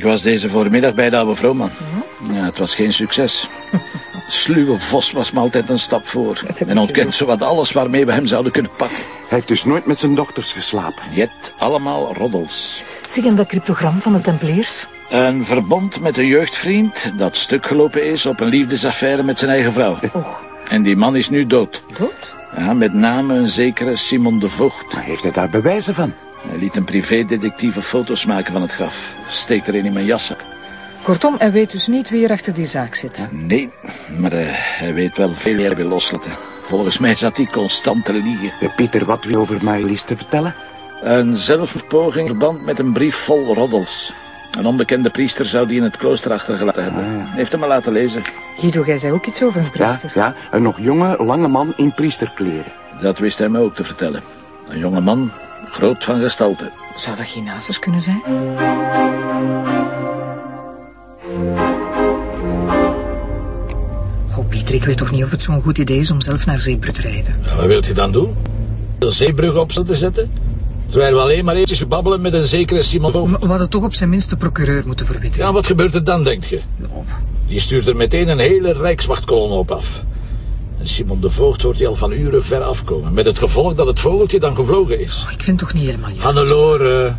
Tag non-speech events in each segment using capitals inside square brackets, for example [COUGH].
Ik was deze voormiddag bij de oude vrouwman. Ja, het was geen succes. [LAUGHS] Sluwe Vos was me altijd een stap voor. En ontkent zowat alles waarmee we hem zouden kunnen pakken. Hij heeft dus nooit met zijn dochters geslapen. Jet allemaal roddels. Zeg, en dat cryptogram van de Templiers? Een verbond met een jeugdvriend dat stuk gelopen is op een liefdesaffaire met zijn eigen vrouw. Och, En die man is nu dood. dood? Ja, met name een zekere Simon de Voogd. Maar heeft hij daar bewijzen van? Hij liet een privédetectieve foto's maken van het graf. Steekt er een in mijn jaszak. Kortom, hij weet dus niet wie er achter die zaak zit. Nee, maar eh, hij weet wel veel meer wil loslaten. Volgens mij zat hij constant te liegen. Eh, Pieter, wat wil over Maëlys te vertellen? Een zelfverpoging in verband met een brief vol roddels. Een onbekende priester zou die in het klooster achtergelaten hebben. Heeft hem maar laten lezen. Guido, jij zei ook iets over een Ja, priester. ja, een nog jonge, lange man in priesterkleren. Dat wist hij me ook te vertellen. Een jonge man, groot van gestalte. Zou dat Ginasus kunnen zijn? Goh, Pieter, ik weet toch niet of het zo'n goed idee is om zelf naar Zeebrug te rijden. Ja, wat wilt u dan doen? De zeebrug op te zetten? Terwijl we alleen maar eventjes babbelen met een zekere Simon we hadden toch op zijn minst de procureur moeten verwittigen. Ja, wat gebeurt er dan, denk je? Die stuurt er meteen een hele rijkswachtkolon op af. En Simon de Voogd hoort hij al van uren ver afkomen. Met het gevolg dat het vogeltje dan gevlogen is. Ik vind het toch niet helemaal juist. Hannelore,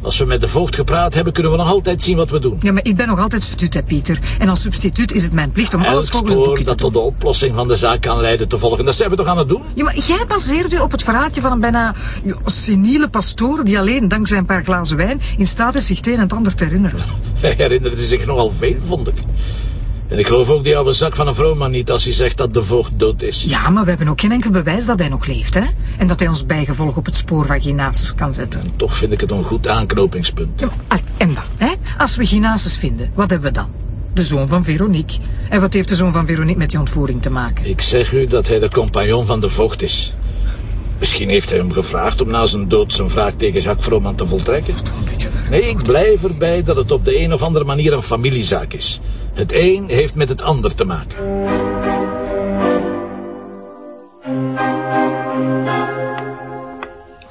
als we met de voogd gepraat hebben, kunnen we nog altijd zien wat we doen. Ja, maar ik ben nog altijd substituut, hè, Pieter. En als substituut is het mijn plicht om alles volgens het boekje te dat doen. tot de oplossing van de zaak kan leiden te volgen. Dat zijn we toch aan het doen? Ja, maar jij baseert u op het verraadje van een bijna seniele pastoor... die alleen dankzij een paar glazen wijn in staat is zich het een en het ander te herinneren. [LAUGHS] Hij herinnerde zich nogal veel, vond ik. En ik geloof ook die oude zak van een vrouwman niet als hij zegt dat de voogd dood is. Ja, maar we hebben ook geen enkel bewijs dat hij nog leeft, hè? En dat hij ons bijgevolg op het spoor van Ginasus kan zetten. Toch vind ik het een goed aanknopingspunt. Ja, en dan, hè? Als we Ginasus vinden, wat hebben we dan? De zoon van Veronique. En wat heeft de zoon van Veronique met die ontvoering te maken? Ik zeg u dat hij de compagnon van de voogd is. Misschien heeft hij hem gevraagd om na zijn dood zijn wraak tegen Jacques Froman te voltrekken. Een beetje ver. Nee, ik blijf erbij dat het op de een of andere manier een familiezaak is. Het een heeft met het ander te maken.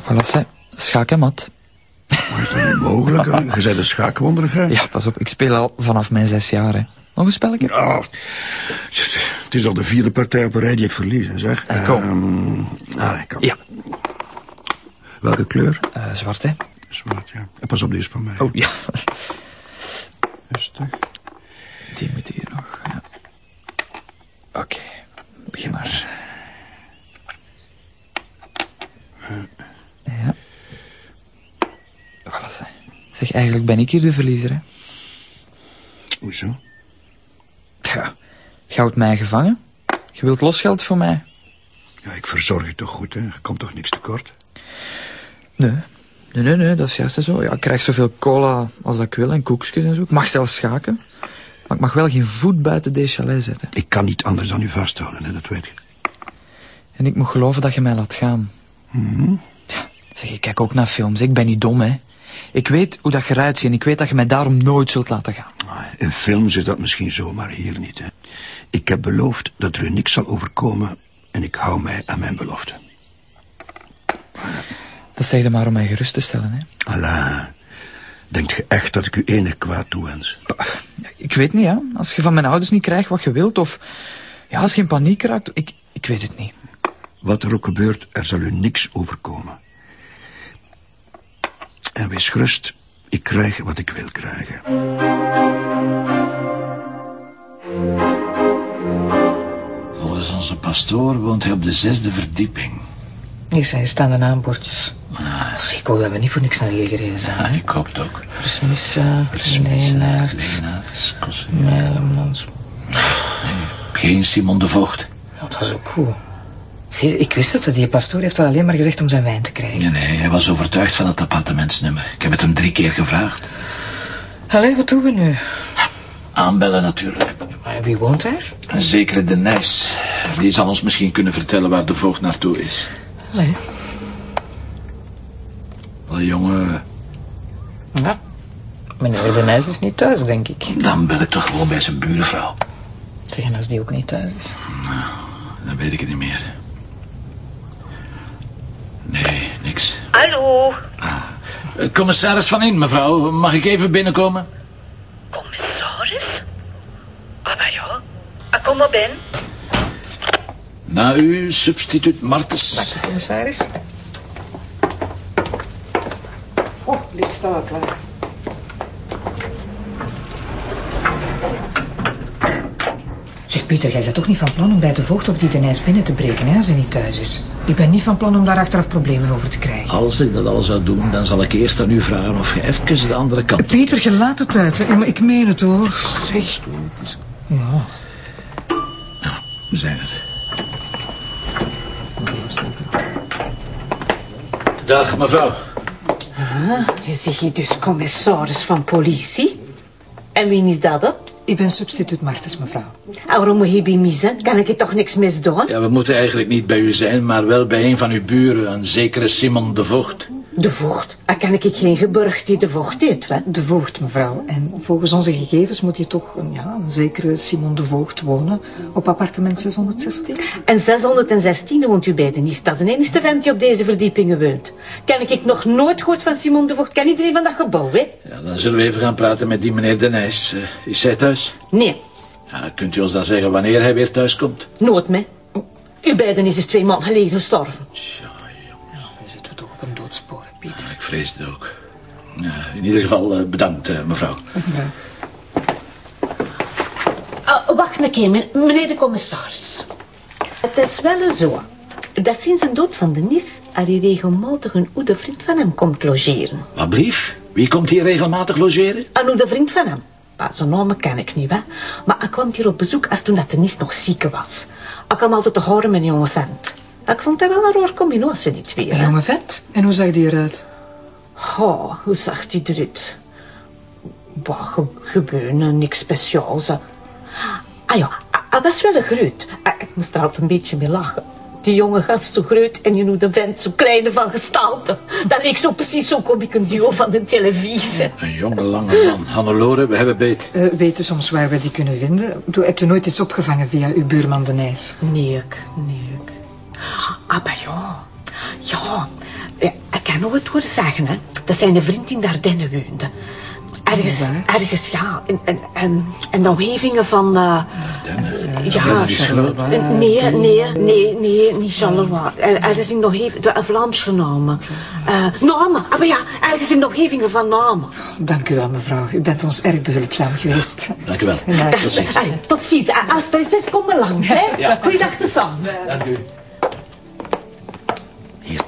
Voilà, ze. Schaak en mat. Maar is dat niet mogelijk? hè? [LAUGHS] Je bent een schaakwonderige. Ja, pas op, ik speel al vanaf mijn zes jaar, hè. Nog een spelletje? Ja, het is al de vierde partij op een rij die ik verlies, hè, zeg. Eh, kom. Ehm, ah, ik kan. Ja. Welke kleur? Eh, zwart, hè. Zwart, ja. En pas op, deze van mij. Oh, ja. Rustig. Die moet hier nog, ja. Oké, begin maar. Ja. Voilà, ze. Zeg, eigenlijk ben ik hier de verliezer, hè. Hoezo? Ja. Je houdt mij gevangen. Je wilt losgeld voor mij. Ja, ik verzorg je toch goed, hè? Je komt toch niks tekort? Nee. Nee, nee, nee, dat is juist zo. Ja, ik krijg zoveel cola als dat ik wil en koekjes en zo. Ik mag zelfs schaken. Maar ik mag wel geen voet buiten deze chalet zetten. Ik kan niet anders dan u vasthouden, hè? Dat weet je. En ik moet geloven dat je mij laat gaan. Ja, zeg, ik kijk ook naar films. Ik ben niet dom, hè. Ik weet hoe dat je eruit ziet en ik weet dat je mij daarom nooit zult laten gaan. Ah, In films is dat misschien zo, maar hier niet, hè? Ik heb beloofd dat er u niks zal overkomen en ik hou mij aan mijn belofte. Dat zeg je maar om mij gerust te stellen, hè. Allah, denkt je echt dat ik u enig kwaad toewens? Ik weet niet, ja. Als je van mijn ouders niet krijgt wat je wilt, of... Ja, als je in paniek raakt, ik, ik weet het niet. Wat er ook gebeurt, er zal u niks overkomen. En wees gerust, ik krijg wat ik wil krijgen. Volgens onze pastoor woont hij op de zesde verdieping. Hier zijn staande naambordjes. Ah. Ik hoop dat we niet voor niks naar hier gereden zijn. Ja, ik hoop het ook. Leenaert, Leenaerts, Mijlemans. Geen Simon de. Ja, dat is ook goed. Zie, ik wist het, die pastoor heeft dat alleen maar gezegd om zijn wijn te krijgen. Nee, nee, hij was overtuigd van het appartementsnummer. Ik heb het hem drie keer gevraagd. Allee, wat doen we nu? Aanbellen natuurlijk. Maar wie woont daar? Een zekere De Nijs. Die zal ons misschien kunnen vertellen waar de voogd naartoe is. Allee. Wel, jongen, Ja. Meneer De Nijs is niet thuis, denk ik. dan bel ik toch gewoon bij zijn buurvrouw. Zeg, en als die ook niet thuis is? Dan weet ik het niet meer. Hallo. Ah, commissaris Van In, mevrouw. Mag ik even binnenkomen? Commissaris? Ah, ja. Ah, kom maar binnen. Na u, substituut Martens. Dank commissaris. Oh, staan staat klaar. Zeg, Pieter, jij bent toch niet van plan om bij de voogd of die de ijs binnen te breken, hè, als ze niet thuis is? Ik ben niet van plan om daar achteraf problemen over te krijgen. Als ik dat al zou doen, dan zal ik eerst aan u vragen of je even de andere kant... Pieter, je laat het uit. Hè? Ik meen het hoor. Zeg. Ja. We zijn er. Dag, mevrouw. Je zegt hier dus commissaris van politie. En wie is dat, hè? Ik ben substituut Martens, mevrouw. En waarom moet je bij mij zijn? Kan ik je toch niks misdoen? Ja, we moeten eigenlijk niet bij u zijn, maar wel bij een van uw buren, een zekere Simon de Voogd. De voogd. Dan kan ik geen geburgd die de voogd heet, hè? De voogd, mevrouw. En volgens onze gegevens moet je toch een, ja, een zekere Simon de Voogd wonen op appartement 616. En 616 woont u bij de Nies. Dat is de enige vent die op deze verdiepingen woont. Ken ik nog nooit gehoord van Simon de Voogd. Ken iedereen van dat gebouw, hè? Ja, dan zullen we even gaan praten met die meneer De Nijs. Eh, is hij thuis? Nee, Ja, kunt u ons dan zeggen wanneer hij weer thuis komt? nooit mee. Uw beiden is dus twee maanden geleden gestorven. We zitten toch op een doodspoor, Pieter. Ik vrees het ook. Ja, in ieder geval eh, bedankt, eh, mevrouw. Ah, wacht een keer, men- meneer de commissaris. Het is wel zo dat sinds de dood van de Nies er hier regelmatig een oude vriend van hem komt logeren. Wat brief? Wie komt hier regelmatig logeren? Een oude vriend van hem. Maar zijn naam ken ik niet, hè. Maar hij kwam hier op bezoek als toen dat de Nies nog ziek was. Ik kwam altijd te horen met een jonge vent. Ik vond dat wel een raar combinatie, die twee. Een jonge vent. En hoe zag die eruit? Goh, hoe zag die eruit? Bah, ge gewoon, niks speciaals. Ah ja, hij was wel een groot. Ah, Ik moest er altijd een beetje mee lachen. Die jonge gast zo groot en je noemt de vent zo kleine van gestalte. Dat leek zo precies zo kom ik een duo van de televisie. Een jonge, lange man. Hannelore, we hebben beet. Eh, weet u soms waar we die kunnen vinden? Doe, hebt u nooit iets opgevangen via uw buurman de Nijs? Nee, ik, nee, ik. Ah, maar ja. Ja, ja, ik kan nog het horen zeggen, hè. Dat zijn een vriend die in Dardenne woonde. Ergens, ergens, ja, in, in, in, in de omgevingen van... eh, ja, dat is groot. nee, nee, nee, nee, niet Charleroi. Er- Ergens in de omgeving, de- Vlaams genomen. Eh Namen, ah, maar ja, ergens in de omgevingen van Namen. Dank u wel, mevrouw. U bent ons erg behulpzaam geweest. Dank u wel. Ja. Tot ziens. Tot ziens. Als het is, kom maar langs, hè. Ja. Goeiedag, te samen. Dank u.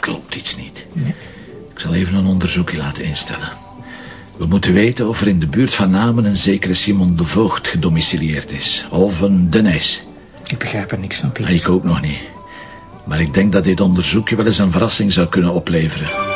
Klopt iets niet. Ik zal even een onderzoekje laten instellen. We moeten weten of er in de buurt van Namen een zekere Simon de Voogd gedomicilieerd is. Of een De Nijs. Ik begrijp er niks van, Pieter. Ik ook nog niet. Maar ik denk dat dit onderzoekje wel eens een verrassing zou kunnen opleveren.